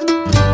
is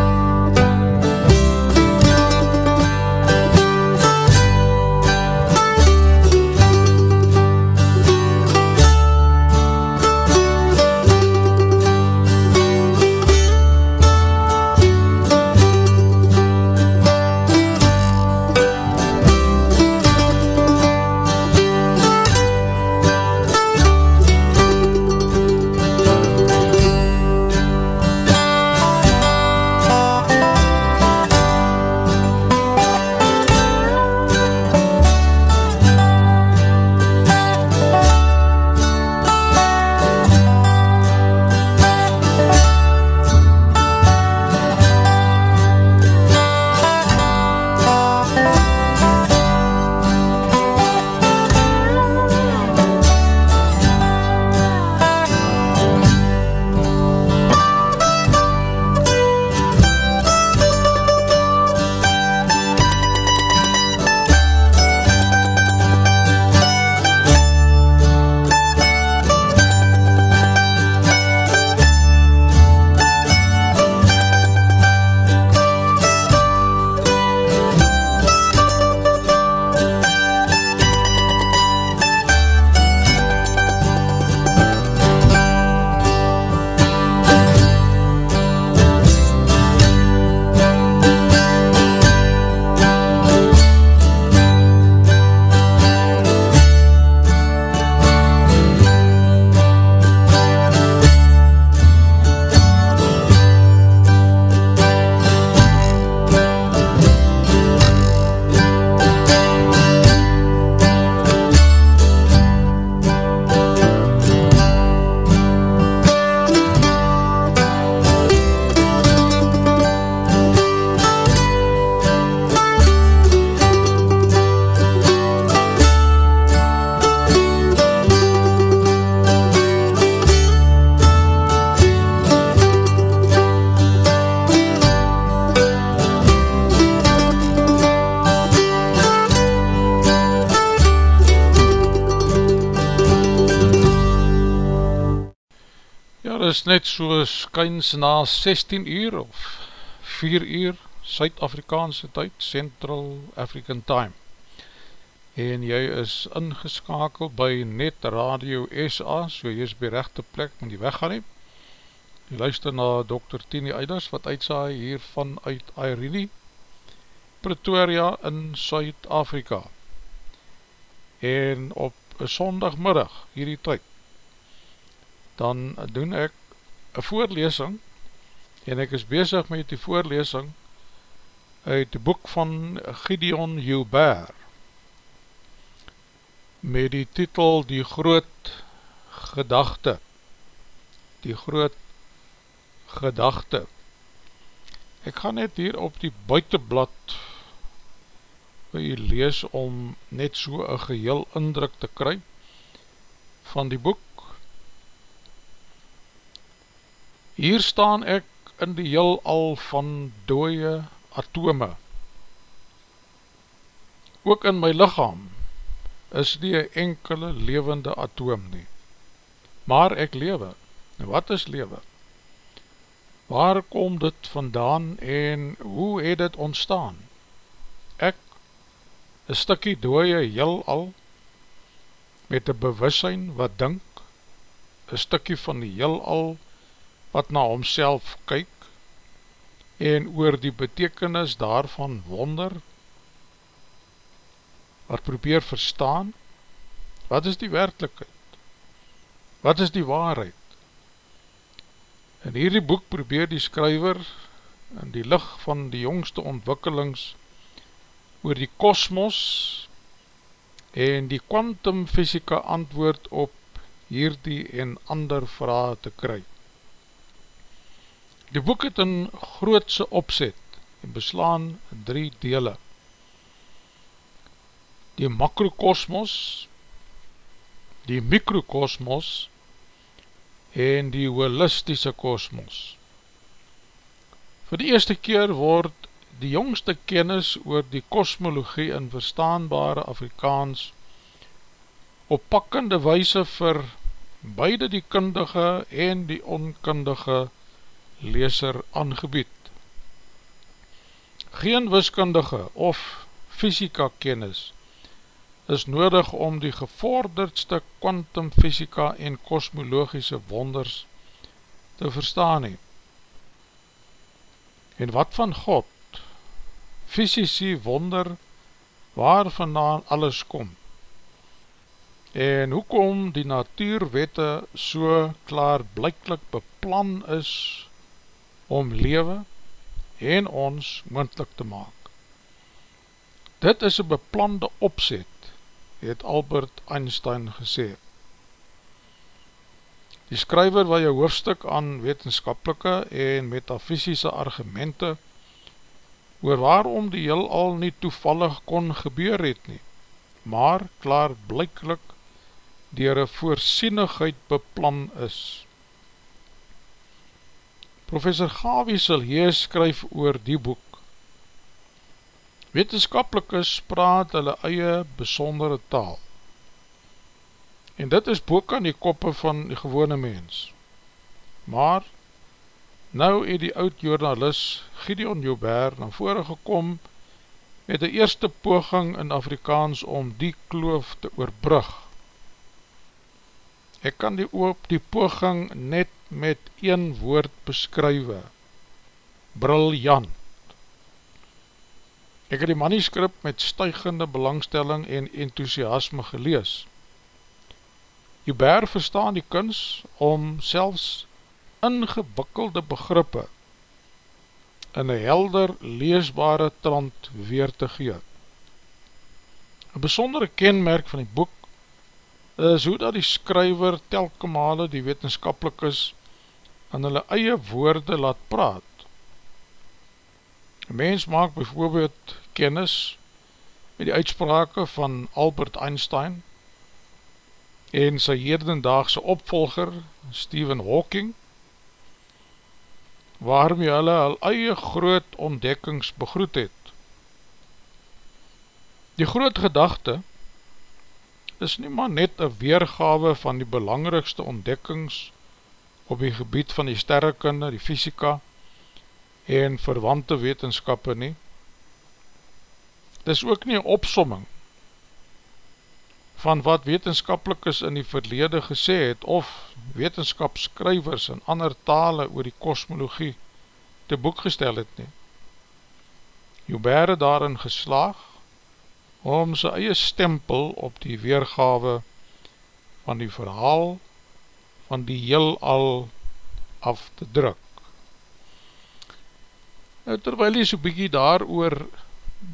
net so skyns na 16 uur of 4 uur Suid-Afrikaanse tyd, Central African Time. En jy is ingeskakeld by Net Radio SA, so jy is by rechte plek, moet jy weggaan nie. Jy luister na Dr. Tini Eiders, wat uitsaai hier vanuit Airene, Pretoria in Suid-Afrika. En op sondagmiddag, hierdie tyd, dan doen ek een voorlesing en ek is bezig met die voorlesing uit die boek van Gideon Joubert met die titel Die Groot Gedachte. Die Groot Gedachte. Ek gaan net hier op die buitenblad wil jy lees om net so een geheel indruk te kry van die boek Hier staan ek in die heel al van dooie atome. Ook in my lichaam is die enkele levende atoom nie. Maar ek lewe. En wat is lewe? Waar kom dit vandaan en hoe het dit ontstaan? Ek, een stikkie dooie heel al, met een bewussein wat dink, een stikkie van die heel al, wat na homself kyk en oor die betekenis daarvan wonder, wat probeer verstaan, wat is die werkelijkheid, wat is die waarheid. In hierdie boek probeer die skryver in die licht van die jongste ontwikkelings oor die kosmos en die kwantumfysika antwoord op hierdie en ander vraag te kryk. Die boek het een grootse opzet en beslaan drie dele. Die makrokosmos, die mikrokosmos en die holistische kosmos. Voor die eerste keer word die jongste kennis oor die kosmologie in verstaanbare Afrikaans op pakkende wijse vir beide die kundige en die onkundige leeser aangebied. Geen wiskundige of fysika kennis is nodig om die gevorderdste kwantumfysika en kosmologische wonders te verstaan he. En wat van God? Fysici wonder waar vandaan alles kom. En hoekom die natuurwette so klaar blijklik beplan is om lewe en ons moendlik te maak. Dit is een beplande opzet, het Albert Einstein gesê. Die skryver wil jou hoofdstuk aan wetenskapelike en metafysische argumente oor waarom die heel al nie toevallig kon gebeur het nie, maar klaar blijklik dier een voorsienigheid beplan is. Professor Gawie Silje skryf oor die boek. Wetenskapelikes praat hulle eie besondere taal. En dit is boek aan die koppe van die gewone mens. Maar, nou het die oud journalist Gideon Joubert na vore gekom met die eerste poging in Afrikaans om die kloof te oorbrug. Ek kan die oop die poging net met een woord beskrywe, briljant. Ek het die manuscript met stuigende belangstelling en enthousiasme gelees. Joubert verstaan die kuns om selfs ingewikkelde begrippe in een helder leesbare trant weer te gee. Een besondere kenmerk van die boek is hoe dat die skryver telke male die wetenskapelikes in hulle eie woorde laat praat. Een mens maak bijvoorbeeld kennis met die uitsprake van Albert Einstein en sy herdendaagse opvolger Stephen Hawking waarmee hulle al eie groot ontdekkings begroet het. Die groot gedachte is nie maar net een weergawe van die belangrikste ontdekkings op die gebied van die sterrekunde, die fysika en verwante wetenskappe nie. Het is ook nie een opsomming van wat wetenskapelikes in die verlede gesê het of wetenskapskrywers en ander tale oor die kosmologie te boek gestel het nie. Joubert daarin geslaag om sy eie stempel op die weergawe van die verhaal van die heel al af te druk. Nou, terwijl jy so bykie daar oor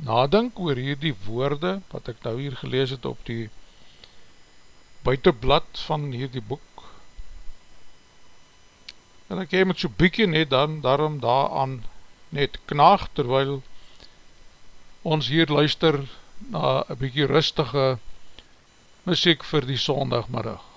nadink oor hier die woorde wat ek nou hier gelees het op die buitenblad van hier die boek en ek jy met so bykie net dan daarom daaraan net knaag terwijl ons hier luister na een bykie rustige muziek vir die sondagmiddag.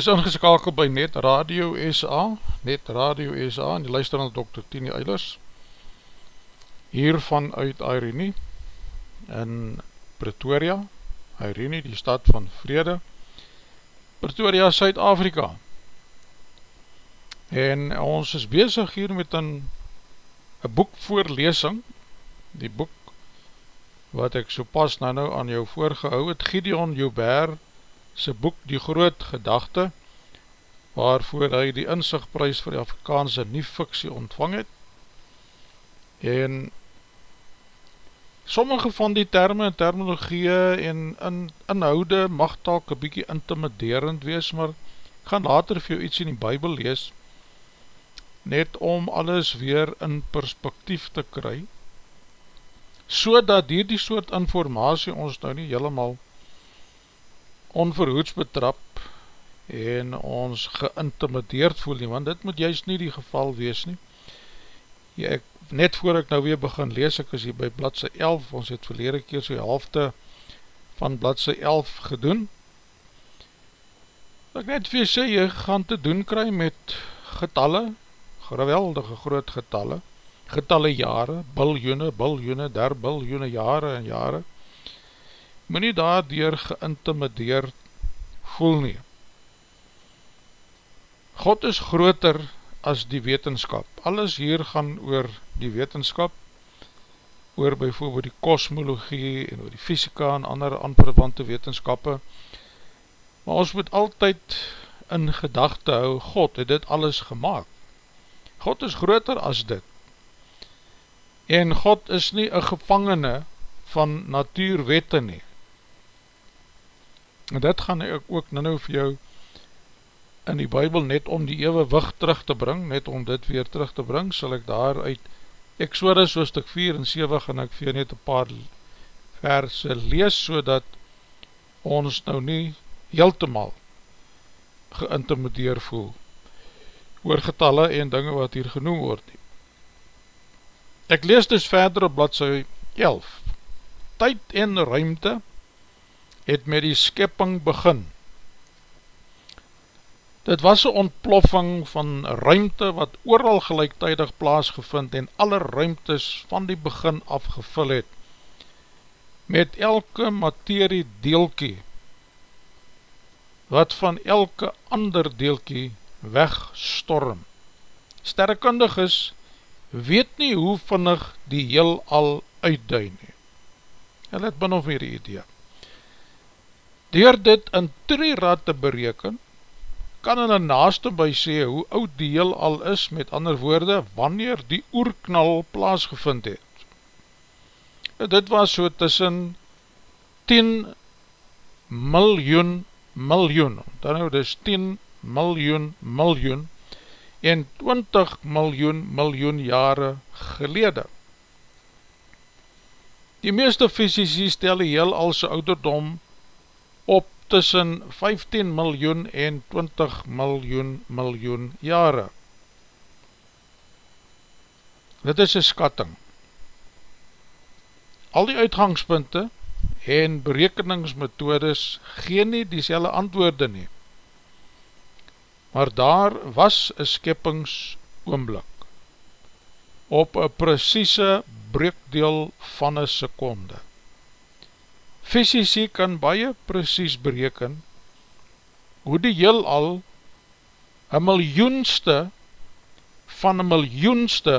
Is ingeskakeld by Net Radio SA, Net Radio SA, en die luister aan Dr. Tini Eilers, hiervan uit Irene, in Pretoria, Irene, die stad van Vrede, Pretoria, Suid-Afrika. En ons is bezig hier met een, een boekvoorlesing, die boek wat ek so pas nou nou aan jou voorgehou het, Gideon Joubert, sy boek Die Groot Gedachte, waarvoor hy die inzichtprys vir die Afrikaanse nie fiksie ontvang het, en sommige van die termen en terminologie en in, inhoude mag talk een bykie intimiderend wees, maar ek gaan later vir jou iets in die bybel lees, net om alles weer in perspektief te kry, so dat hier die soort informatie ons nou nie helemaal onverhoeds betrap en ons geïntimideerd voel nie, want dit moet juist nie die geval wees nie. Ja, ek, net voor ek nou weer begin lees, ek is hier by bladse 11, ons het verlede keer so halfte van bladse 11 gedoen. Ek net vir sê, jy gaan te doen kry met getalle, geweldige groot getalle, getalle jare, biljoene, biljoene, der biljoene jare en jare, moet nie daardoor geïntimideerd voel nie. God is groter as die wetenskap. Alles hier gaan oor die wetenskap, oor bijvoorbeeld die kosmologie en oor die fysika en andere aanverwante wetenskappe. Maar ons moet altyd in gedachte hou, God het dit alles gemaakt. God is groter as dit. En God is nie een gevangene van natuurwette nie. En dit gaan ek ook nou vir jou in die bybel net om die ewe wig terug te bring, net om dit weer terug te bring, sal ek daar uit Exodus so stuk 4 en 7 gaan ek vir net een paar verse lees, so dat ons nou nie heeltemaal geïntimideer voel oor getalle en dinge wat hier genoem word. Ek lees dus verder op bladse 11. Tyd en ruimte het met die skepping begin. Dit was een ontploffing van ruimte wat ooral gelijktijdig plaasgevind en alle ruimtes van die begin afgevul het met elke materie deelkie wat van elke ander deelkie wegstorm. Sterrekundig is, weet nie hoe vinnig die heel al uitduin nie. Hy let bin of meer die idee. Door dit in drie rad te bereken, kan in een naaste by sê hoe oud die heel al is, met ander woorde, wanneer die oerknal plaasgevind het. Dit was so tussen 10 miljoen miljoen, dan nou dis 10 miljoen miljoen en 20 miljoen miljoen jare gelede. Die meeste fysici stel die heel al sy ouderdom op tussen 15 miljoen en 20 miljoen miljoen jare. Dit is een skatting. Al die uitgangspunte en berekeningsmethodes gee nie die selle antwoorde nie. Maar daar was een skeppingsoomblik op een precieze breekdeel van een seconde. Fysici kan baie precies bereken hoe die heel al een miljoenste van een miljoenste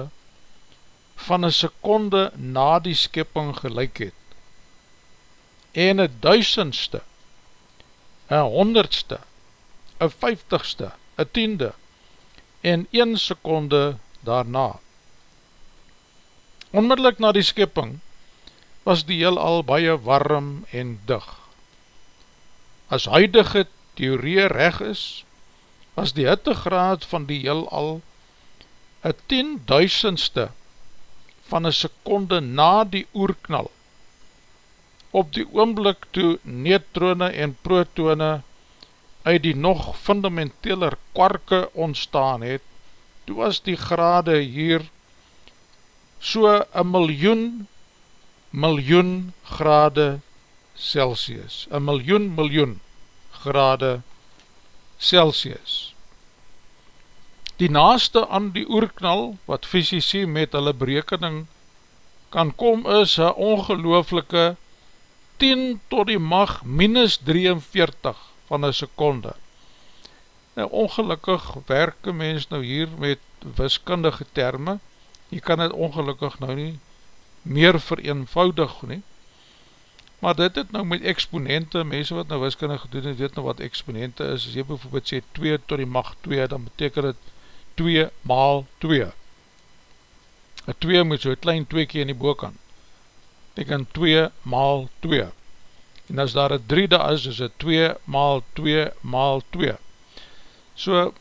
van een seconde na die skipping gelijk het. En een duisendste een honderdste een vijftigste een tiende en een seconde daarna. Onmiddellik na die skipping was die heel al baie warm en dig. As huidige theorie reg is, was die hittegraad van die heel al een tienduisendste van een seconde na die oerknal. Op die oomblik toe neutrone en protone uit die nog fundamenteler kwarke ontstaan het, toe was die grade hier so een miljoen miljoen grade Celsius, een miljoen miljoen grade Celsius. Die naaste aan die oerknal, wat fysici met hulle berekening kan kom, is een ongelooflike 10 tot die mag minus 43 van een seconde. Nou, ongelukkig werk een mens nou hier met wiskundige termen, jy kan het ongelukkig nou nie meer vereenvoudig nie, maar dit het nou met exponente, mense wat nou wiskundige doen het, weet nou wat exponente is, as jy bijvoorbeeld sê 2 tot die mag 2, dan beteken het 2 maal 2. Een 2 moet so een klein 2 keer in die boekant, beteken 2 maal 2. En as daar een 3 daar is, is het 2 maal 2 maal 2. So,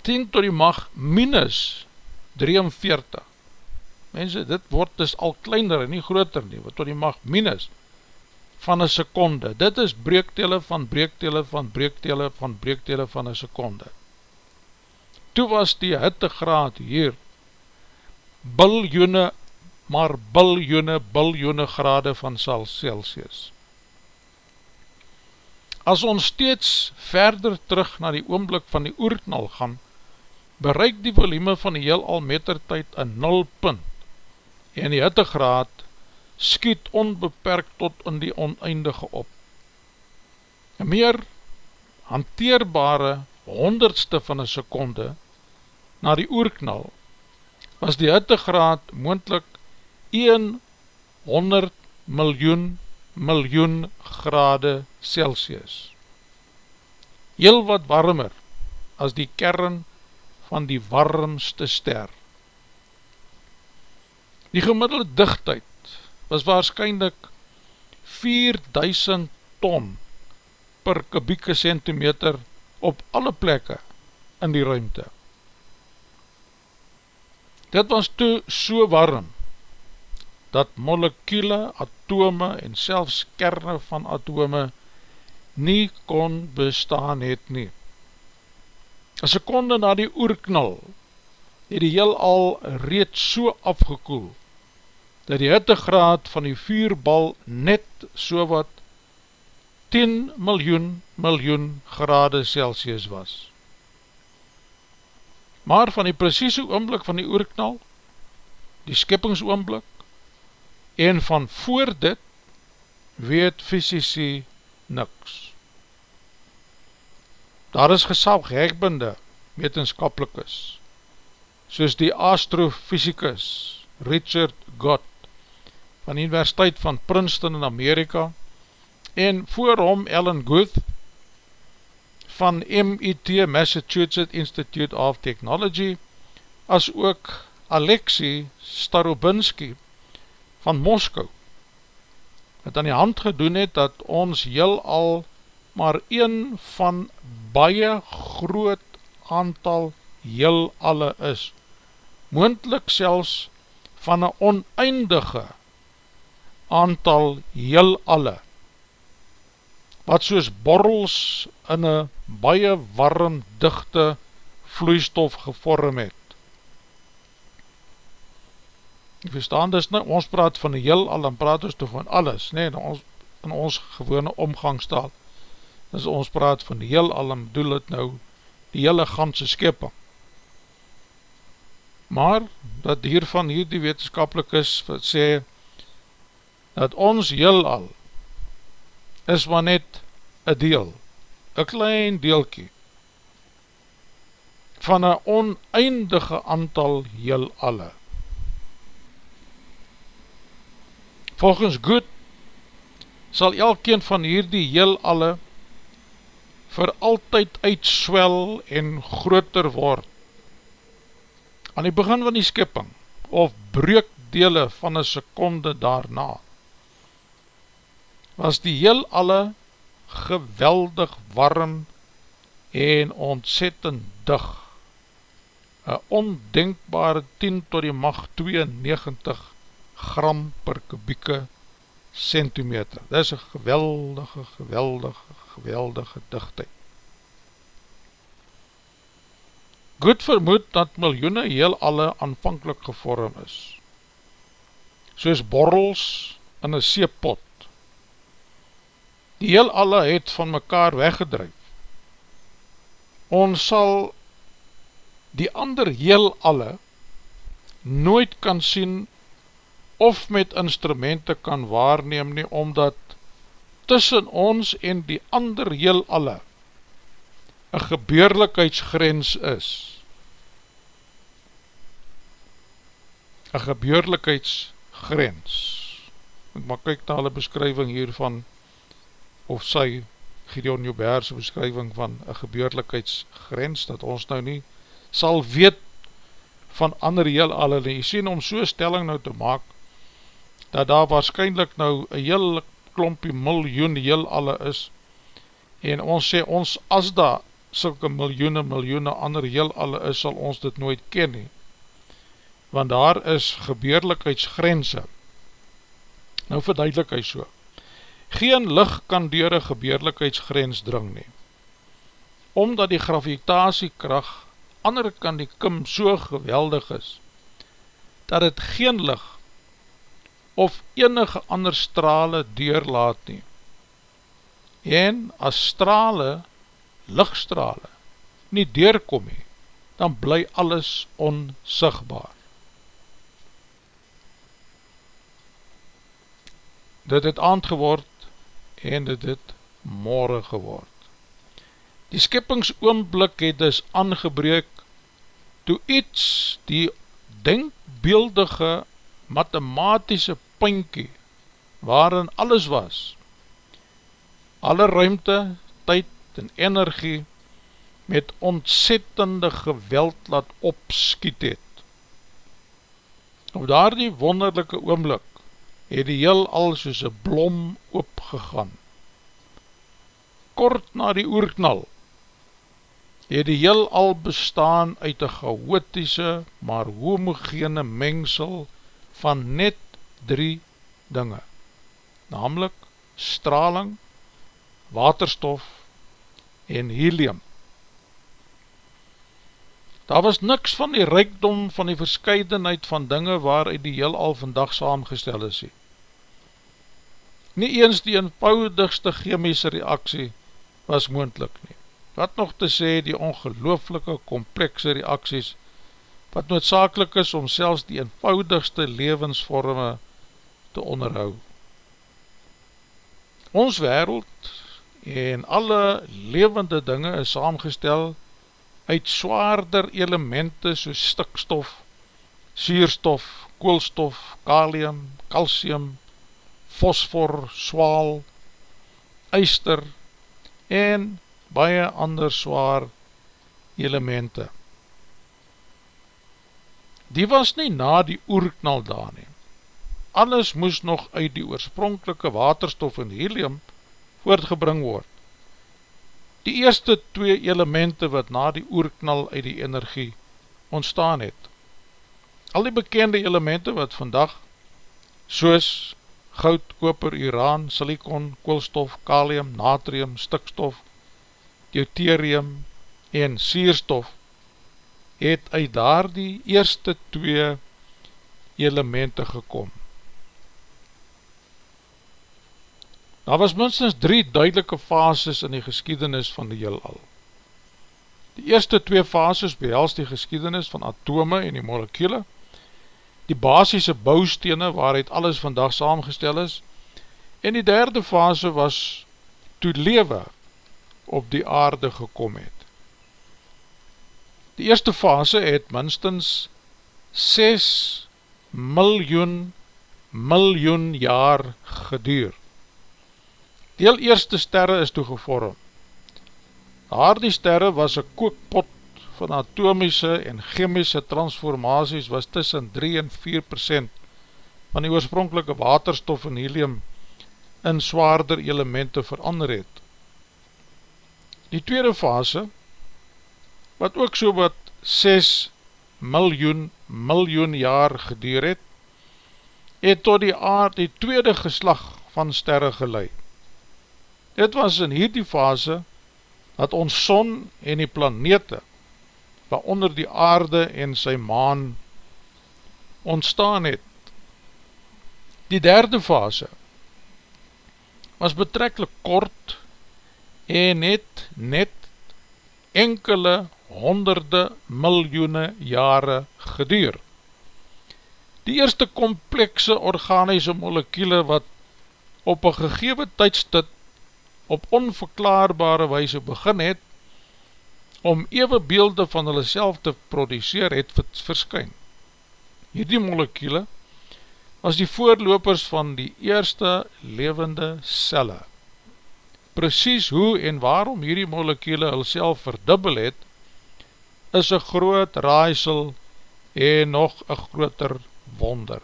10 tot die mag minus 43. Mense, dit word dus al kleiner en nie groter nie, wat tot die mag minus van een seconde. Dit is breektele van breektele van breektele van breektele van een seconde. Toe was die hittegraad hier biljoene, maar biljoene, biljoene grade van Celsius. As ons steeds verder terug na die oomblik van die oerknal gaan, bereik die volume van die heel al metertijd een nul punt en die hittegraad skiet onbeperkt tot in die oneindige op. Een meer hanteerbare honderdste van een seconde na die oerknal was die hittegraad moendlik 100 miljoen miljoen grade Celsius. Heel wat warmer as die kern van die warmste ster. Die gemiddelde dichtheid was waarschijnlijk 4000 ton per kubieke centimeter op alle plekke in die ruimte. Dit was toe so warm, dat molekule, atome en selfs kerne van atome nie kon bestaan het nie. Een seconde na die oerknal het die heel al reeds so afgekoel, dat die hittegraad van die vuurbal net so wat 10 miljoen miljoen grade Celsius was. Maar van die precieze oomblik van die oerknal, die skippingsoomblik, en van voor dit weet fysici niks. Daar is gesag hekbinde wetenskapelikes, soos die astrofysicus Richard Gott van die Universiteit van Princeton in Amerika en voor hom Ellen Guth van MIT Massachusetts Institute of Technology as ook Alexei Starobinski van Moskou het aan die hand gedoen het dat ons heel al maar een van baie groot aantal heel alle is moendlik selfs van een oneindige aantal heel alle wat soos borrels in een baie warm dichte vloeistof gevorm het Jy verstaan, dis nou, ons praat van die heel al, dan praat ons toch van alles, nee, in ons, in ons gewone omgangstaal, dis ons praat van die heel al, en bedoel het nou, die hele ganse skepping. Maar, dat hiervan hier die wetenskapelik is, wat sê, dat ons heel al, is maar net een deel, een klein deelkie, van een oneindige aantal heel alle. Volgens goed sal elkeen van hierdie heel alle vir altyd uitswel en groter word. Aan die begin van die skipping of breukdele van een seconde daarna was die heel alle geweldig warm en ontzettend dig. Een ondenkbare 10 tot die macht 92 gram per kubieke centimeter. Dit is een geweldige, geweldige, geweldige dichtheid. Goed vermoed dat miljoene heel alle aanvankelijk gevorm is. Soos borrels in een seepot. Die heel alle het van mekaar weggedruif. Ons sal die ander heel alle nooit kan sien of met instrumente kan waarneem nie, omdat tussen ons en die ander heel alle een gebeurlikheidsgrens is. Een gebeurlikheidsgrens. Ek maar kyk na hulle beskrywing hiervan, of sy Gideon Joubert's beskrywing van een gebeurlikheidsgrens, dat ons nou nie sal weet van ander heel alle, en jy sien om so stelling nou te maak, dat daar waarschijnlijk nou een heel klompie miljoen heel alle is, en ons sê ons as daar sulke miljoene miljoene ander heel alle is, sal ons dit nooit ken nie, want daar is gebeurlikheidsgrense, nou verduidelik hy so, geen licht kan door een gebeurlikheidsgrens dring nie, omdat die gravitasiekracht ander kan die kim so geweldig is, dat het geen lig of enige ander strale deurlaat nie. En as strale, lichtstrale, nie deurkom nie, dan bly alles onsigbaar. Dit het aand geword en dit het morgen geword. Die skippingsoonblik het dus aangebreek toe iets die denkbeeldige mathematische pinkie waarin alles was, alle ruimte, tyd en energie met ontzettende geweld laat opskiet het. Op daar die wonderlijke oomblik het die heel al soos een blom opgegaan. Kort na die oerknal het die heel al bestaan uit een chaotische, maar homogene mengsel van net drie dinge, namelijk straling, waterstof en helium. Daar was niks van die rijkdom van die verscheidenheid van dinge waaruit die heel al vandag saamgestel is. Nie eens die eenvoudigste chemische reaksie was moendlik nie wat nog te sê die ongelooflike komplekse reaksies, wat noodzakelik is om selfs die eenvoudigste levensvorme te onderhou. Ons wereld en alle levende dinge is saamgestel uit zwaarder elemente soos stikstof, sierstof, koolstof, kalium, calcium, fosfor, swaal, eister en baie ander zwaar elemente. Die was nie na die oerknal daar nie. Alles moes nog uit die oorspronkelike waterstof en helium voortgebring word. Die eerste twee elemente wat na die oerknal uit die energie ontstaan het. Al die bekende elemente wat vandag soos goud, koper, uraan, silikon, koolstof, kalium, natrium, stikstof, deuterium en sierstof het uit daar die eerste twee elemente gekom. Daar was minstens drie duidelike fases in die geskiedenis van die heelal. Die eerste twee fases behels die geskiedenis van atome en die molekule, die basisse bouwstene waaruit alles vandag saamgestel is, en die derde fase was toe lewe op die aarde gekom het. Die eerste fase het minstens 6 miljoen miljoen jaar geduur. Die heel eerste sterre is toegevorm. Daar die sterre was een kookpot van atomische en chemische transformaties was tussen 3 en 4 procent van die oorspronkelike waterstof en helium in zwaarder elemente verander het. Die tweede fase, wat ook so wat 6 miljoen miljoen jaar geduur het, het tot die aard die tweede geslag van sterre geleid. Dit was in hierdie fase dat ons son en die planete, waaronder die aarde en sy maan ontstaan het. Die derde fase was betrekkelijk kort en het net enkele honderde miljoene jare geduur. Die eerste komplekse organische molekule wat op een gegewe tydstip op onverklaarbare wijze begin het, om ewe beelde van hulle self te produceer het verskyn. Hierdie molekule was die voorlopers van die eerste levende celle. Precies hoe en waarom hierdie molekule hulle self verdubbel het, is een groot raaisel en nog een groter wonder.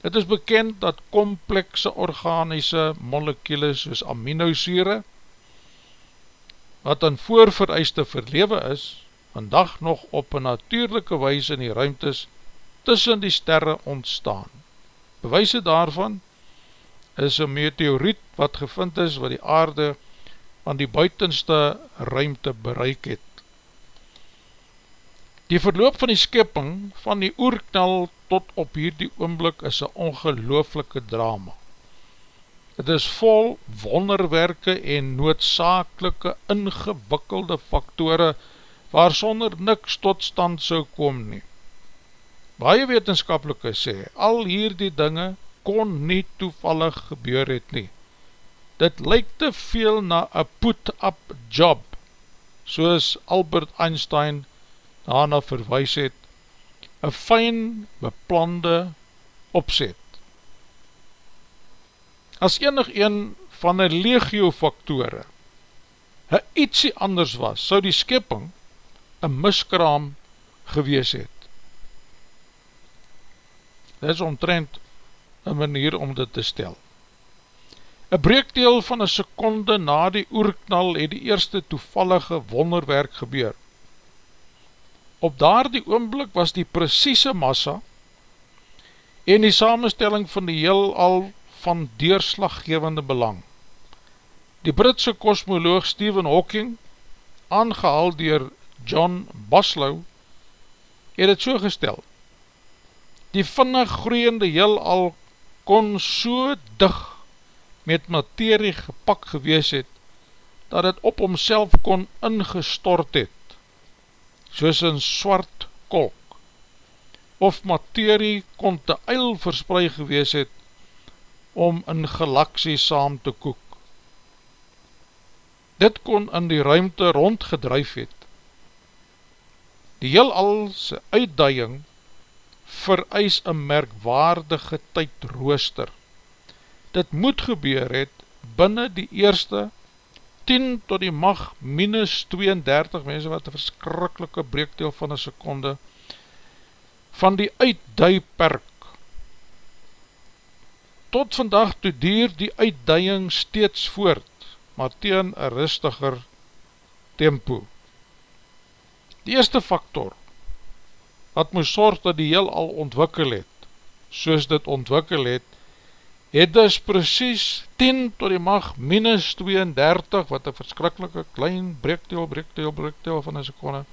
Het is bekend dat komplekse organische molekule soos aminosure, wat in voorvereiste verlewe is, vandag nog op een natuurlijke weise in die ruimtes tussen die sterre ontstaan. Bewijse daarvan is een meteoriet wat gevind is wat die aarde aan die buitenste ruimte bereik het. Die verloop van die skipping van die oerknal tot op hierdie oomblik is een ongelooflike drama. Het is vol wonderwerke en noodzakelike ingewikkelde faktore waar sonder niks tot stand sou kom nie. Baie wetenskapelike sê, al hierdie dinge kon nie toevallig gebeur het nie. Dit lyk te veel na a put-up job, soos Albert Einstein daarna verwijs het, een fijn beplande opzet as enig een van een legio faktore een ietsie anders was, sou die skipping een miskraam gewees het. Dit is omtrent een manier om dit te stel. Een breekdeel van een seconde na die oerknal het die eerste toevallige wonderwerk gebeur. Op daar die oomblik was die precieze massa en die samenstelling van die heel al van deurslaggevende belang. Die Britse kosmoloog Stephen Hawking, aangehaal dier John Boslow, het het so gestel. Die vinnig groeiende heel al kon so dig met materie gepak gewees het, dat het op homself kon ingestort het, soos een swart kolk, of materie kon te eil verspreid gewees het, om in galaksie saam te koek. Dit kon in die ruimte rondgedruif het. Die heel alse uitduiing vereis een merkwaardige tydrooster. Dit moet gebeur het binnen die eerste 10 tot die mag minus 32 mense wat een verskrikkelike breekdeel van een seconde van die uitduiperk tot vandag toe dier die uitdijing steeds voort, maar teen een rustiger tempo. Die eerste factor, wat moes sorg dat die heel al ontwikkel het, soos dit ontwikkel het, het dus precies 10 tot die mag minus 32, wat een verskrikkelike klein breekdeel, breekdeel, breekdeel van een seconde,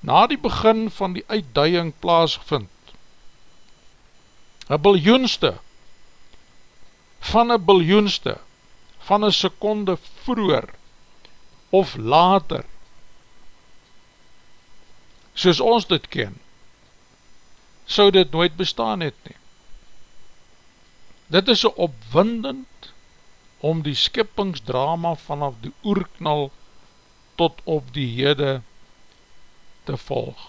na die begin van die uitdijing plaas vind, een biljoenste van een biljoenste, van een seconde vroeger, of later, soos ons dit ken, sou dit nooit bestaan het nie. Dit is so opwindend om die skippingsdrama vanaf die oerknal tot op die hede te volg.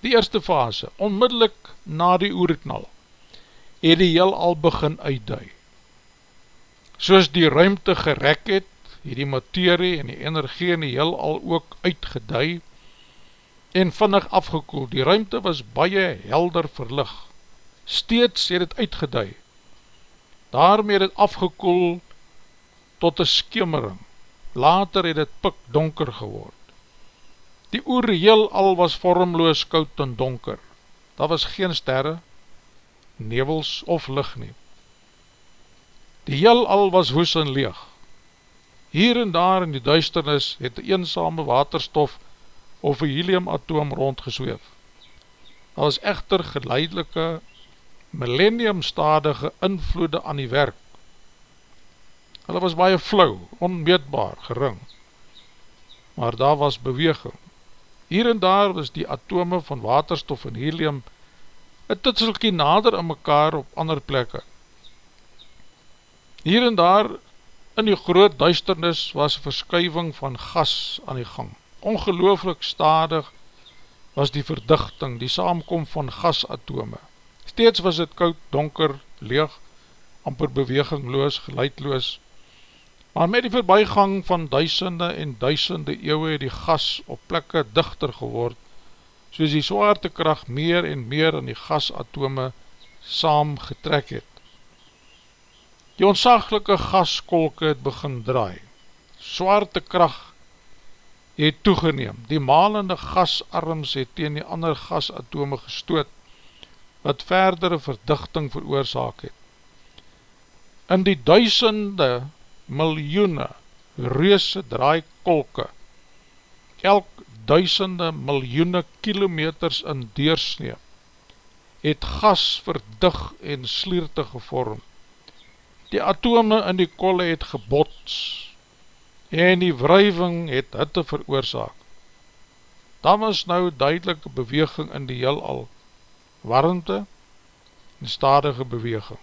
Die eerste fase, onmiddellik na die oerknal, het die heel al begin uitduid soos die ruimte gerek het, het die materie en die energie en die heel al ook uitgedui en vinnig afgekoel. Die ruimte was baie helder verlig. Steeds het het uitgedui. Daarmee het het afgekoel tot een skemering. Later het het pik donker geword. Die oorheel al was vormloos koud en donker. Daar was geen sterre, nevels of licht nie. Die heel al was woes en leeg. Hier en daar in die duisternis het die eenzame waterstof of een heliumatoom rondgesweef. Daar was echter geleidelike millenniumstadige invloede aan die werk. Hulle was baie flauw, onmeetbaar, gering, maar daar was beweging. Hier en daar was die atome van waterstof en helium een titselkie nader in mekaar op ander plekke. Hier en daar in die groot duisternis was verskuiving van gas aan die gang. Ongelooflik stadig was die verdichting, die saamkom van gasatome. Steeds was het koud, donker, leeg, amper bewegingloos, geluidloos, Maar met die voorbijgang van duisende en duisende eeuwe het die gas op plekke dichter geword, soos die zwaartekracht meer en meer in die gasatome saam getrek het. Die onzaglike gaskolke het begin draai. Zwaartekracht het toegeneem. Die malende gasarms het teen die ander gasatome gestoot, wat verdere verdichting veroorzaak het. In die duisende miljoene reuse draai kolke, elk duisende miljoene kilometers in deursnee, het gas verdig en slierte gevorm. Die atome in die kolle het gebots en die wrijving het hitte veroorzaak. Dan was nou duidelike beweging in die heel al, warmte en stadige beweging.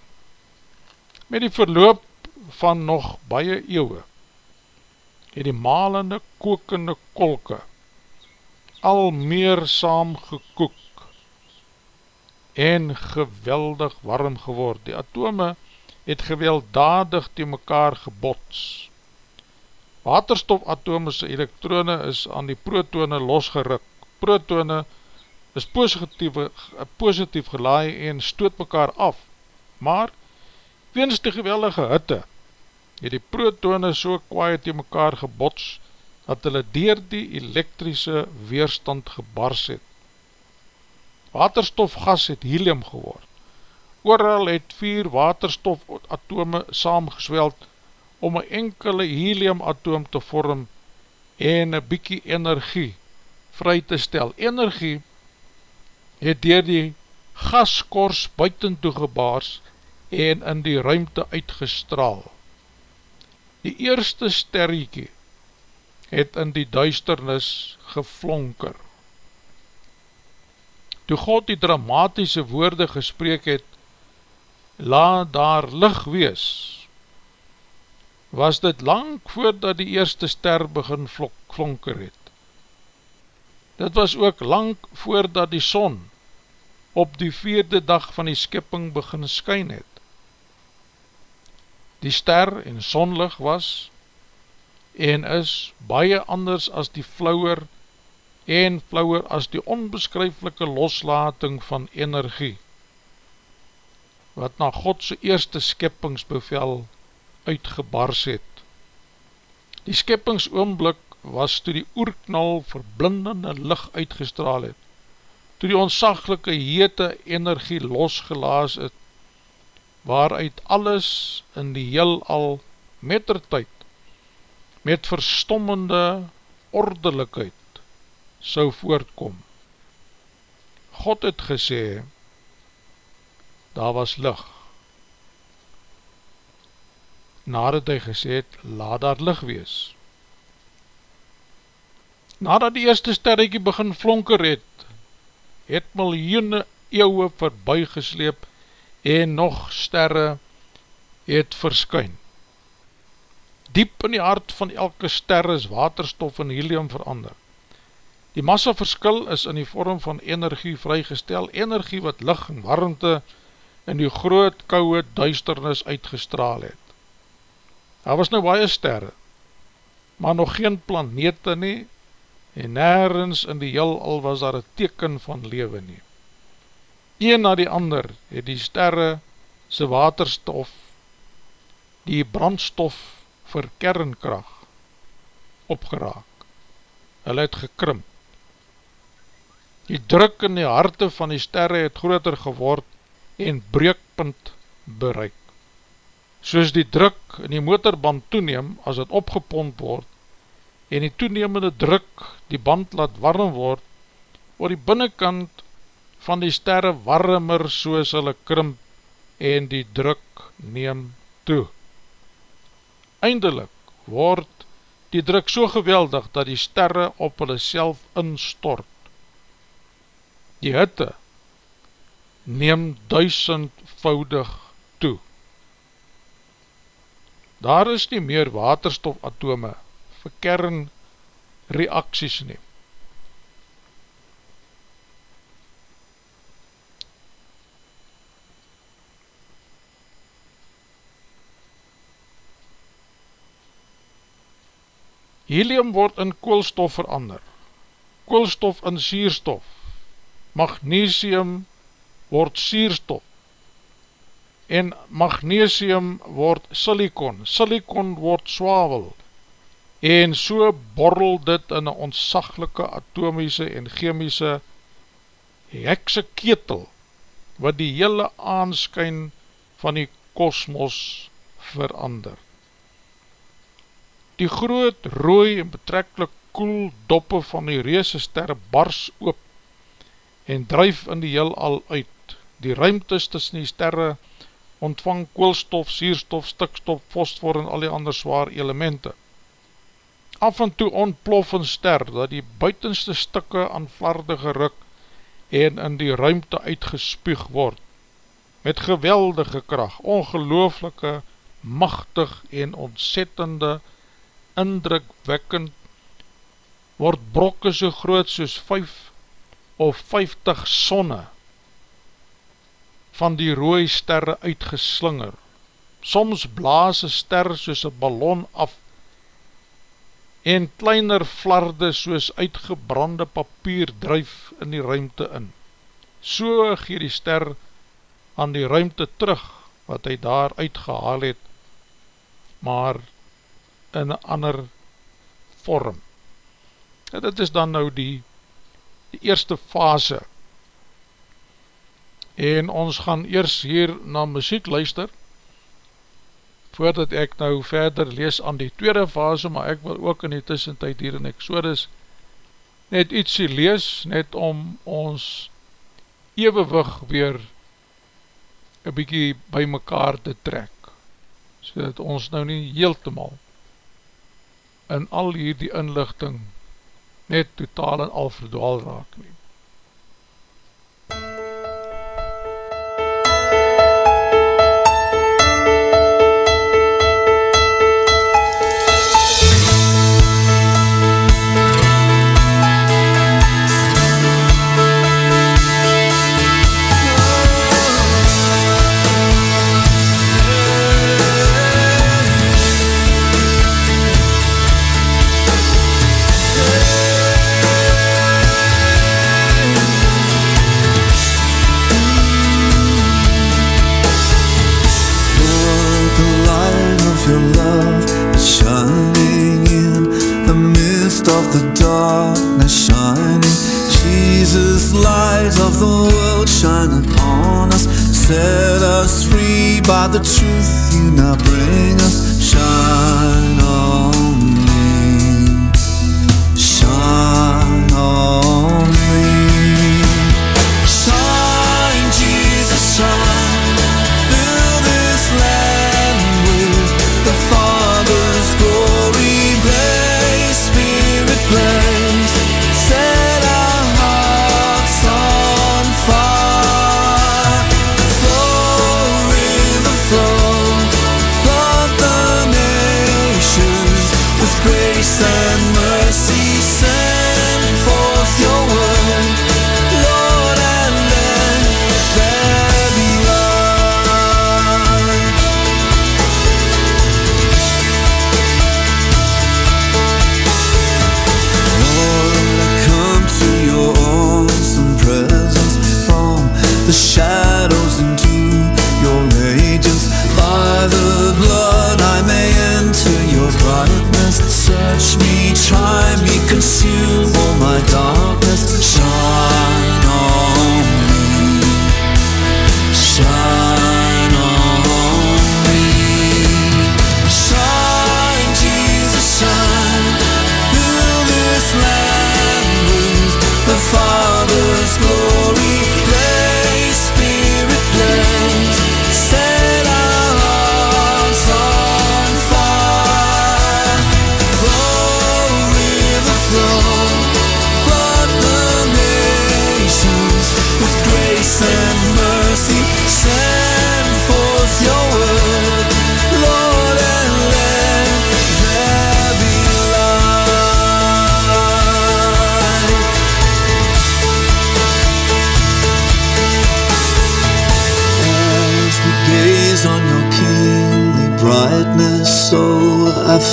Met die verloop van nog baie eeuwe het die malende kokende kolke al meer saam gekoek en geweldig warm geword. Die atome het gewelddadig die mekaar gebots. Waterstofatome sy elektrone is aan die protone losgeruk. Protone is positief, positief gelaai en stoot mekaar af, maar weens die geweldige hitte het die protone so kwaai die mekaar gebots, dat hulle dier die elektrische weerstand gebars het. Waterstofgas het helium geword. Ooral het vier waterstofatome saamgesweld om een enkele heliumatoom te vorm en een bykie energie vry te stel. Energie het dier die gaskors buiten toegebaars en in die ruimte uitgestraal. Die eerste sterriekie het in die duisternis geflonker. Toe God die dramatische woorde gespreek het, laat daar lig wees, was dit lang voordat die eerste ster begin flonker het. Dit was ook lang voordat die son op die vierde dag van die skipping begin skyn het. Die ster en sonlig was en is baie anders as die flauwer en flauwer as die onbeskryflike loslating van energie wat na Godse eerste skippingsbevel uitgebars het. Die skippingsoonblik was toe die oerknal verblindende licht uitgestraal het, toe die onsaglike hete energie losgelaas het waaruit alles in die heel al mettertijd met verstommende ordelikheid sou voortkom. God het gesê, daar was lig. Nadat hy gesê het, laat daar lig wees. Nadat die eerste sterrekie begin flonker het, het miljoene eeuwe voorbij gesleep en nog sterre het verskyn. Diep in die hart van elke ster is waterstof en helium verander. Die massa verskil is in die vorm van energie vrygestel, energie wat licht en warmte in die groot kouwe duisternis uitgestraal het. Daar was nou baie sterre, maar nog geen planete nie, en nergens in die heel al was daar een teken van lewe nie een na die ander het die sterre sy waterstof, die brandstof vir kernkracht opgeraak. Hulle het gekrimp. Die druk in die harte van die sterre het groter geword en breekpunt bereik. Soos die druk in die motorband toeneem as het opgepomp word en die toenemende druk die band laat warm word, word die binnenkant van die sterre warmer soos hulle krimp en die druk neem toe. Eindelik word die druk so geweldig dat die sterre op hulle self instort. Die hitte neem duisendvoudig toe. Daar is nie meer waterstofatome vir kernreaksies neem. Helium word in koolstof verander, koolstof in sierstof, magnesium word sierstof, en magnesium word silikon, silikon word swavel, en so borrel dit in een ontsaglike atomiese en chemische hekse ketel, wat die hele aanskyn van die kosmos verander. Die groot, rooi en betrekkelijk koel doppe van die reese sterre bars oop en drijf in die heel al uit. Die ruimtes tussen die sterre ontvang koolstof, sierstof, stikstof, fosfor en al die ander zwaar elemente. Af en toe ontplof een ster dat die buitenste stikke aan vlarde geruk en in die ruimte uitgespuug word. Met geweldige kracht, ongelooflike, machtig en ontzettende indrukwekkend word brokke so groot soos 5 of 50 sonne van die rooie sterre uitgeslinger. Soms blaas een ster soos een ballon af en kleiner flarde soos uitgebrande papier drijf in die ruimte in. So gee die ster aan die ruimte terug wat hy daar uitgehaal het, maar in een ander vorm. En dit is dan nou die, die eerste fase. En ons gaan eers hier na muziek luister, voordat ek nou verder lees aan die tweede fase, maar ek wil ook in die tussentijd hier in Exodus net ietsie lees, net om ons eeuwewig weer een bykie by mekaar te trek, so dat ons nou nie heeltemaal in al hierdie inlichting net totaal en al verdwaal raak the truth you now bring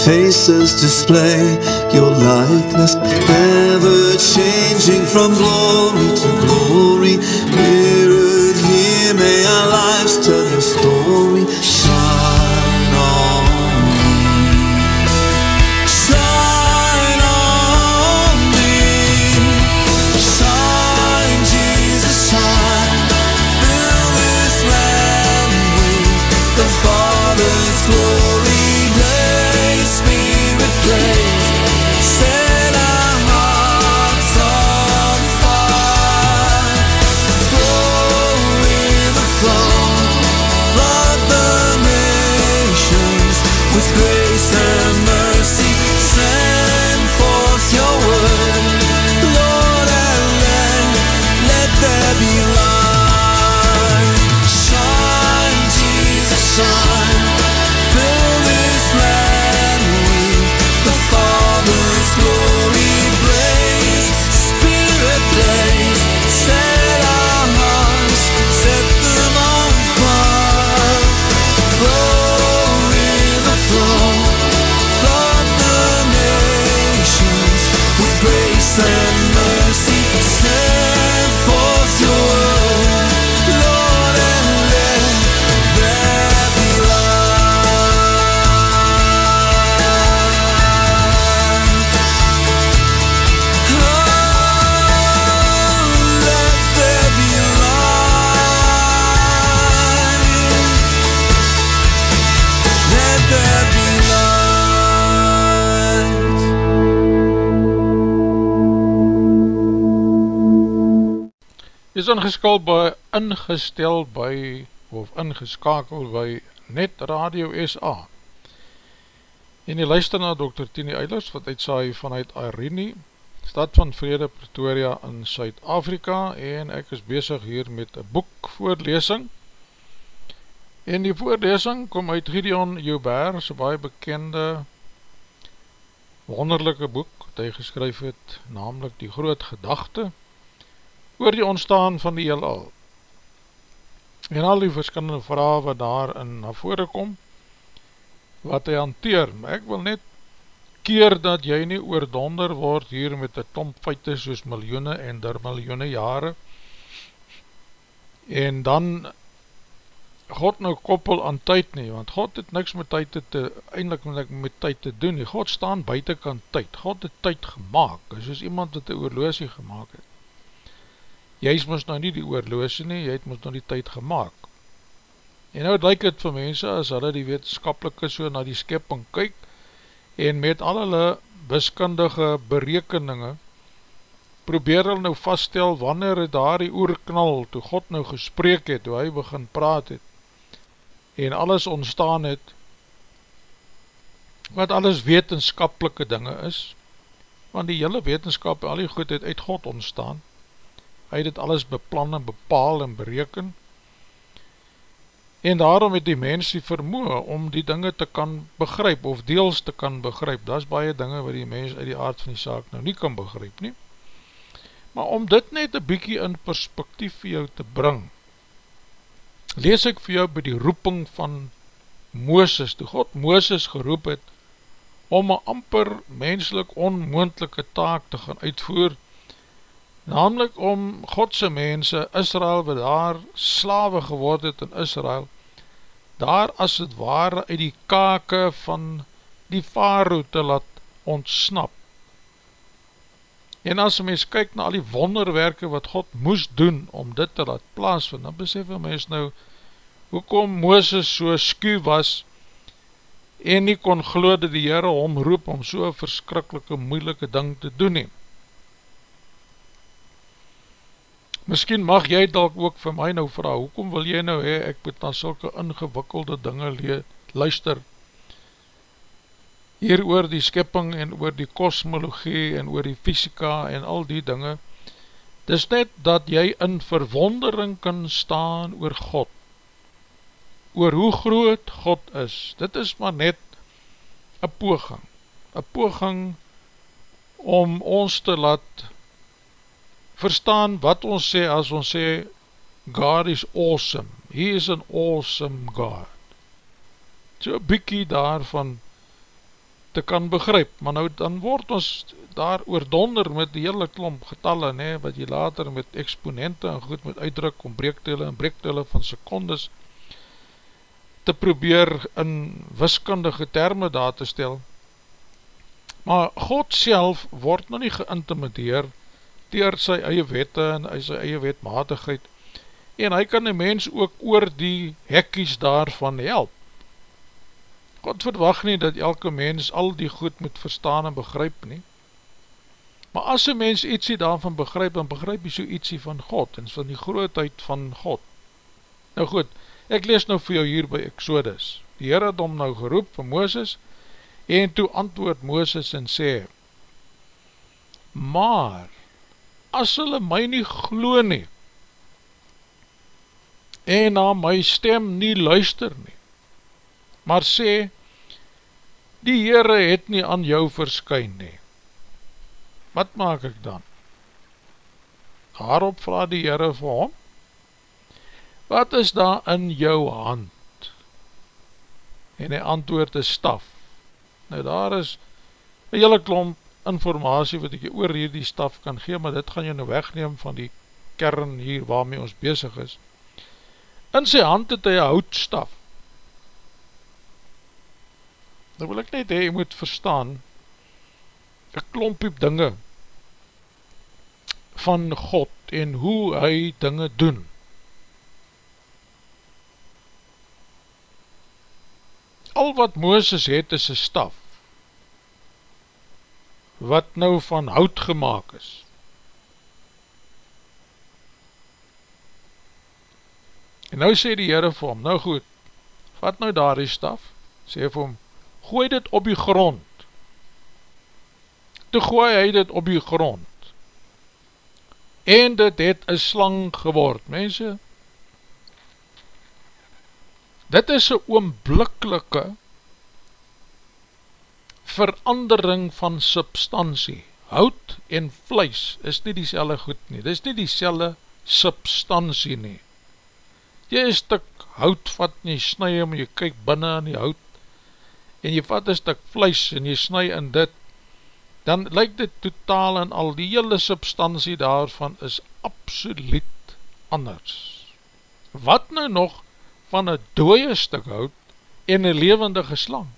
faces display. Your likeness, ever changing from glory is ingeskal by, ingestel by, of ingeskakel by Net Radio SA. En jy luister na Dr. Tini Eilers, wat uitsaai vanuit Irene, stad van Vrede Pretoria in Suid-Afrika, en ek is bezig hier met een boek voorlesing. En die voorlesing kom uit Gideon Joubert, so baie bekende, wonderlijke boek, wat hy geskryf het, namelijk Die Groot Gedachte, oor die ontstaan van die heelal. En al die verskillende vraag wat daarin na vore kom wat hy hanteer, maar ek wil net keer dat jy nie oordonder word hier met die klomp feite soos miljoene en der miljoene jare. En dan God nou koppel aan tyd nie, want God het niks met tyd te, te eindelijk met, met tyd te doen nie, God staan buitenkant tyd, God het tyd gemaakt, soos iemand wat die oorloosie gemaakt het jy is ons nou nie die oorloose nie, jy het ons nou die tyd gemaakt. En nou lyk het vir mense, as hulle die wetenskapelike so na die skepping kyk, en met al hulle wiskundige berekeninge, probeer hulle nou vaststel, wanneer het daar die oorknal, toe God nou gespreek het, toe hy begin praat het, en alles ontstaan het, wat alles wetenskapelike dinge is, want die hele wetenskap, al die goed het uit God ontstaan, hy het het alles beplan en bepaal en bereken, en daarom het die mens die vermoe om die dinge te kan begryp, of deels te kan begryp, dat is baie dinge wat die mens uit die aard van die saak nou nie kan begryp nie, maar om dit net een bykie in perspektief vir jou te bring, lees ek vir jou by die roeping van Mooses, toe God Mooses geroep het, om een amper menselijk onmoendelike taak te gaan uitvoer, namelijk om Godse mense, Israel, wat daar slawe geword het in Israel, daar as het ware uit die kake van die faro te laat ontsnap. En as een mens kyk na al die wonderwerke wat God moes doen om dit te laat plaasvind, dan besef een mens nou, hoekom Mooses so sku was en nie kon glo dat die Heere hom roep om so verskrikkelike moeilike ding te doen neem. Miskien mag jy dalk ook vir my nou vraag, hoekom wil jy nou hee, ek moet na sulke ingewikkelde dinge luister, hier oor die skipping en oor die kosmologie en oor die fysika en al die dinge, dis net dat jy in verwondering kan staan oor God, oor hoe groot God is, dit is maar net een poging, een poging om ons te laat verstaan wat ons sê as ons sê God is awesome, he is an awesome God. So bykie daarvan te kan begryp, maar nou dan word ons daar oordonder met die hele klomp getalle, nee, wat jy later met exponente en goed moet uitdruk om breektele en breektele van secondes te probeer in wiskundige termen daar te stel. Maar God self word nou nie geïntimideer dier sy eie wette en sy eie wetmatigheid en hy kan die mens ook oor die hekkies daarvan help. God verwacht nie dat elke mens al die goed moet verstaan en begryp nie. Maar as een mens ietsie daarvan begryp, dan begryp jy so ietsie van God en van die grootheid van God. Nou goed, ek lees nou vir jou hier by Exodus. Die Heer het om nou geroep van Mooses en toe antwoord Mooses en sê, Maar, as hulle my nie glo nie, en na my stem nie luister nie, maar sê, die Heere het nie aan jou verskyn nie. Wat maak ek dan? Daarop vraag die Heere vir hom, wat is daar in jou hand? En hy antwoord is staf. Nou daar is een hele klomp informatie wat ek oor hier die staf kan gee, maar dit gaan jy nou wegneem van die kern hier waarmee ons bezig is. In sy hand het hy een houtstaf. Nou wil ek net hee, jy moet verstaan, een klompiep dinge van God en hoe hy dinge doen. Al wat Mooses het is een staf, wat nou van hout gemaakt is. En nou sê die Heere vir hom, nou goed, wat nou daar die staf, sê vir hom, gooi dit op die grond. Toe gooi hy dit op die grond. En dit het een slang geword, mense. Dit is een oomblikkelike verandering van substantie. Hout en vlees is nie die selle goed nie, dit is nie die selle substantie nie. Jy is stuk hout vat en jy snij om, jy kyk binnen in die hout, en jy vat een stuk vlees en jy snij in dit, dan lyk dit totaal en al die hele substantie daarvan is absoluut anders. Wat nou nog van een dooie stuk hout en een levendige slang?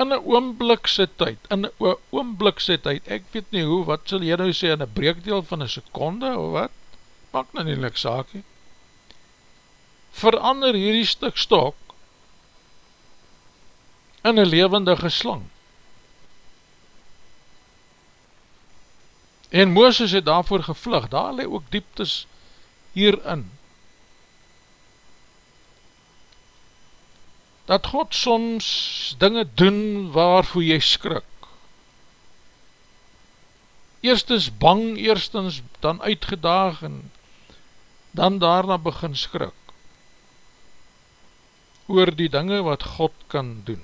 In een oomblikse tyd, in een oomblikse tyd, ek weet nie hoe, wat sal jy nou sê, in een breekdeel van een seconde, of wat? Maak nou nie lik saakie verander hierdie stuk stok in een levendige slang. En Mooses het daarvoor gevlug, daar le ook dieptes hierin. Dat God soms dinge doen waarvoor jy skrik. Eerstens bang, eerstens dan uitgedaag en dan daarna begin skrik oor die dinge wat God kan doen.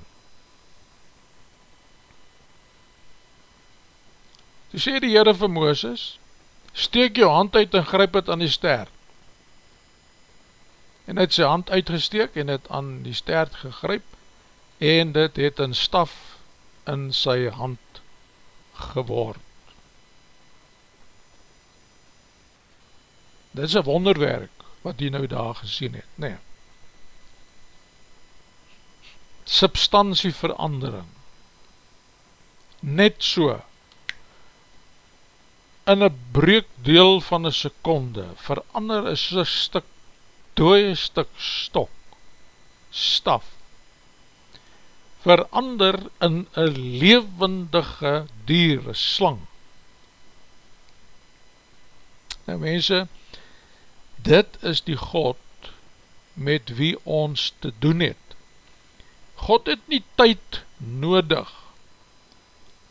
Toe sê die Heere vir Mooses, steek jou hand uit en gryp het aan die stert. En het sy hand uitgesteek en het aan die stert gegryp en dit het een staf in sy hand geword. Dit is een wonderwerk wat die nou daar gesien het, nee. Substantieverandering net so. In een breekdeel van een seconde verander is een stuk dooie stuk stok staf verander in een levendige dier, slang nou mense dit is die God met wie ons te doen het. God het nie tyd nodig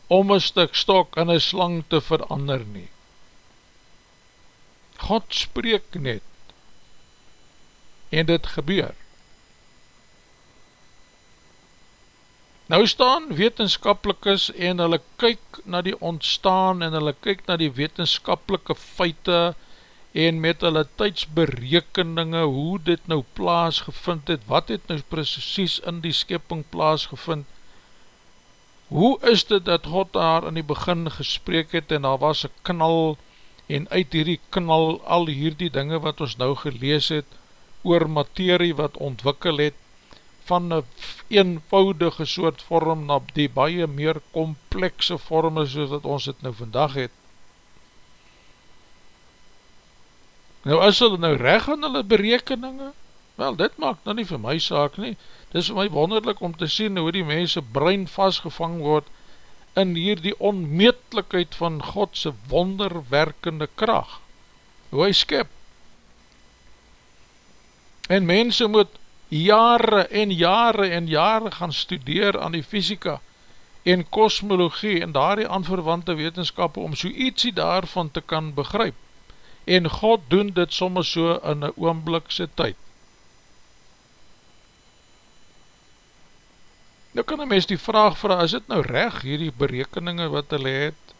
om een stuk stok in een slang te verander nie. God spreek net en dit gebeur. Nou staan wetenskapelikes en hulle kyk na die ontstaan en hulle kyk na die wetenskapelike feite en met hulle tydsberekeninge, hoe dit nou plaas gevind het, wat het nou precies in die skepping plaas gevind, hoe is dit dat God daar in die begin gespreek het en daar was een knal en uit hierdie knal al hierdie dinge wat ons nou gelees het oor materie wat ontwikkel het van een eenvoudige soort vorm na die baie meer komplekse vorme soos wat ons het nou vandag het. Nou is hulle nou reg in hulle berekeninge? Wel, dit maak nou nie vir my saak nie. Dit is vir my wonderlik om te sien hoe die mense brein vastgevang word in hier die onmeetlikheid van Godse wonderwerkende kracht. Hoe hy skep. En mense moet jare en jare en jare gaan studeer aan die fysika en kosmologie en daar die aanverwante wetenskap om so ietsie daarvan te kan begryp. En God doen dit soms so in een oomblikse tyd. Nou kan een mens die vraag vraag, is dit nou reg hierdie berekeninge wat hulle het?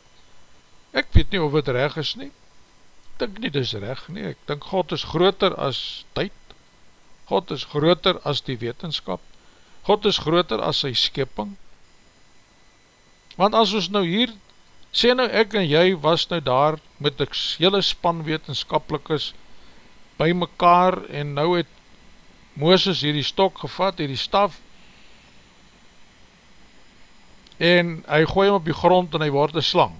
Ek weet nie of het reg is nie. Ek dink nie dit is reg nie. Ek dink God is groter as tyd. God is groter as die wetenskap, God is groter as sy skepping, want as ons nou hier, sê nou ek en jy was nou daar met die hele span wetenskapelikes by mekaar en nou het Mooses hierdie stok gevat, hierdie staf en hy gooi hom op die grond en hy word een slang.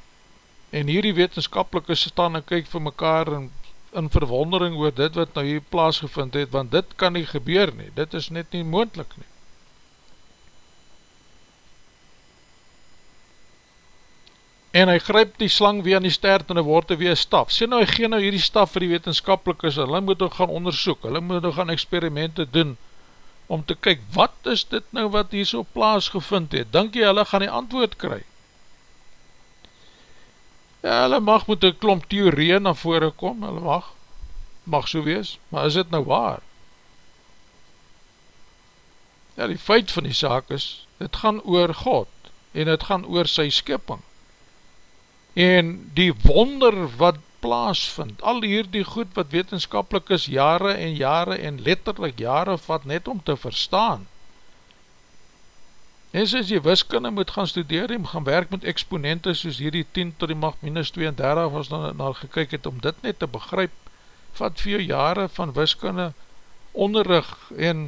En hierdie wetenskapelikes staan en kyk vir mekaar en in verwondering oor dit wat nou hier plaasgevind het, want dit kan nie gebeur nie, dit is net nie moendlik nie. En hy gryp die slang weer aan die stert en hy word er weer staf. Sê nou, hy gee nou hierdie staf vir die wetenskapelikers, hulle moet ook gaan onderzoek, hulle moet ook gaan experimente doen, om te kyk, wat is dit nou wat hier so plaasgevind het? Dink jy, hulle gaan die antwoord kry? Ja, hulle mag met een klomp theorieën na vore kom, hulle mag, mag so wees, maar is dit nou waar? Ja, die feit van die saak is, het gaan oor God, en het gaan oor sy skipping, en die wonder wat plaasvind, al hier die goed wat wetenskapelik is, jare en jare en letterlijk jare vat net om te verstaan, En soos jy wiskunde moet gaan studeer en gaan werk met exponente soos hierdie 10 tot die macht minus 32 was dan na gekyk het om dit net te begryp wat vier jare van wiskunde onderrig en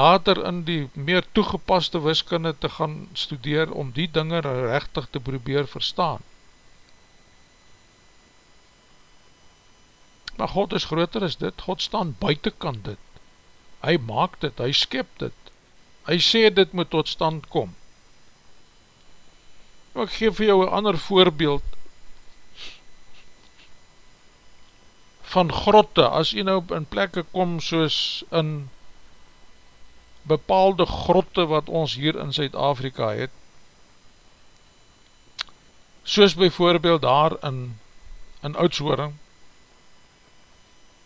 later in die meer toegepaste wiskunde te gaan studeer om die dinge rechtig te probeer verstaan. Maar God is groter as dit, God staan buitenkant dit, hy maak dit, hy skep dit, hy sê dit moet tot stand kom. Ek geef vir jou een ander voorbeeld van grotte, as jy nou in plekke kom soos in bepaalde grotte wat ons hier in Zuid-Afrika het, soos bijvoorbeeld daar in, in Oudshoring,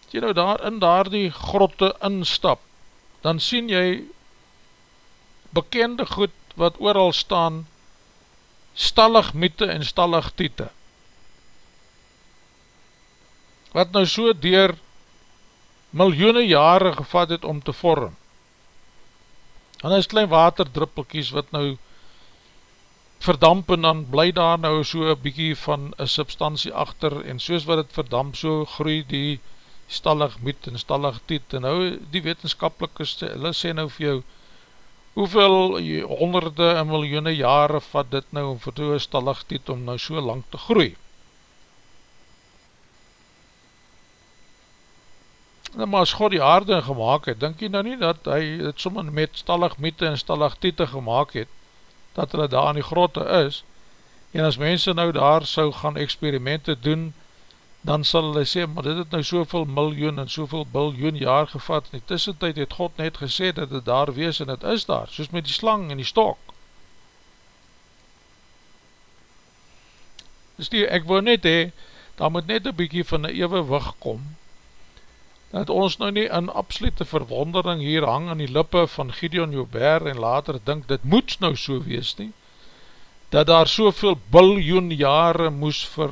as jy nou daar in daar die grotte instap, dan sien jy bekende goed wat ooral staan, stallig mythe en stallig tiete, wat nou so dier miljoene jare gevat het om te vorm. En is klein waterdruppelkies wat nou verdamp en dan bly daar nou so een bykie van een substantie achter en soos wat het verdamp so groei die stallig myth en stallig tiet en nou die wetenskapelikers, hulle sê nou vir jou, hoeveel honderde en miljoene jare vat dit nou om vir toe stalligtiet om nou so lang te groei. Nou, maar as God die aarde gemaakt het, denk jy nou nie dat hy het sommer met stalligmiete en stalligtiete gemaakt het, dat hulle daar in die grotte is, en as mense nou daar sou gaan experimente doen, dan sal hulle sê, maar dit het nou soveel miljoen en soveel biljoen jaar gevat, in die tussentijd het God net gesê dat het daar wees en het is daar, soos met die slang en die stok. Dus die, ek wil net hee, daar moet net een bykie van een ewe wig kom, dat ons nou nie in absolute verwondering hier hang aan die lippe van Gideon Joubert en later dink, dit moet nou so wees nie, dat daar soveel biljoen jare moes ver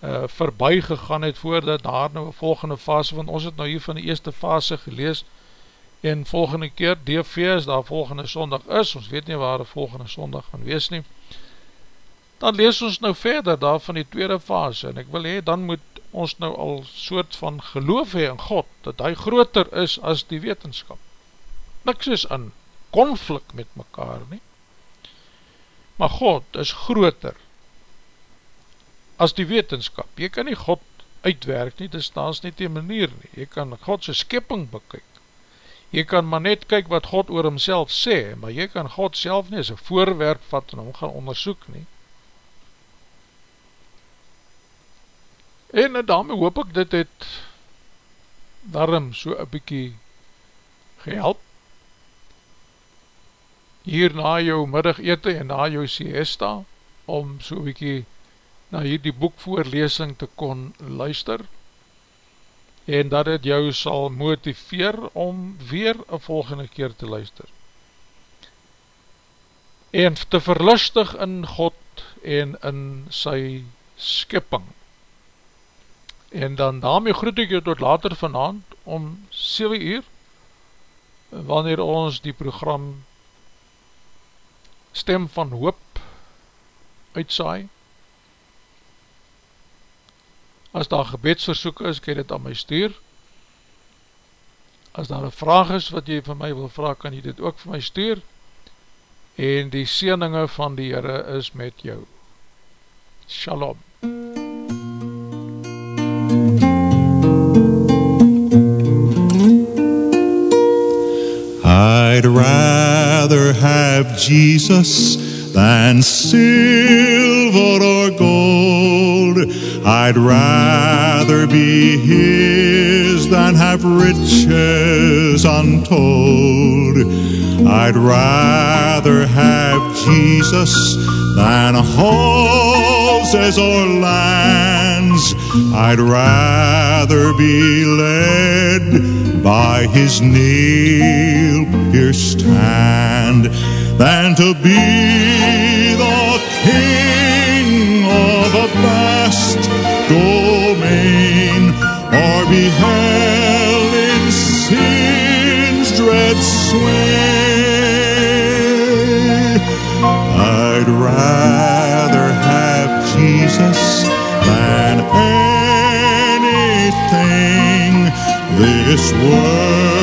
uh, verby gegaan het voordat daar nou volgende fase, want ons het nou hier van die eerste fase gelees. En volgende keer DV is daar volgende sondag is, ons weet nie waar die volgende sondag gaan wees nie, dan lees ons nou verder daar van die tweede fase. En ek wil hee, dan moet ons nou al soort van geloof hee in God, dat hy groter is as die wetenskap. Niks is in konflik met mekaar nie, maar God is groter as die wetenskap. Jy kan nie God uitwerk nie, dit staans nie die manier nie. Jy kan Godse skipping bekyk. Jy kan maar net kyk wat God oor homself sê, maar jy kan God self nie as een voorwerp vat en hom gaan onderzoek nie. En daarmee hoop ek dit het daarom so een bykie gehelp. Hier na jou middagete en na jou siesta, om so bykie na hierdie boekvoorlesing te kon luister en dat het jou sal motiveer om weer een volgende keer te luister. En te verlustig in God en in sy skipping en dan daarmee groet ek jou tot later vanavond om 7 uur wanneer ons die program stem van hoop uitsaai As daar gebedsversoek is, kan jy dit aan my stuur. As daar een vraag is wat jy van my wil vraag, kan jy dit ook van my stuur. En die sieninge van die Heere is met jou. Shalom. I'd rather have Jesus than silver or gold I'd rather be his than have riches untold. I'd rather have Jesus than houses or lands. I'd rather be led by his nail pierced hand than to be sway. I'd rather have Jesus than anything this world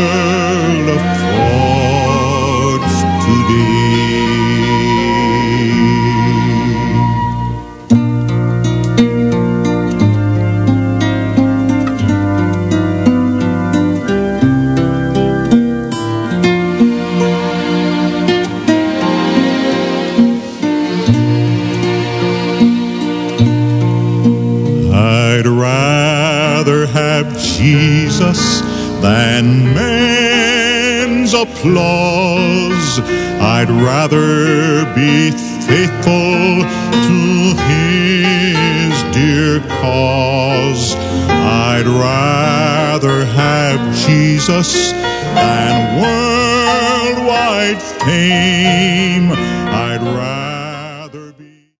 than men's applause. I'd rather be faithful to his dear cause. I'd rather have Jesus than worldwide fame.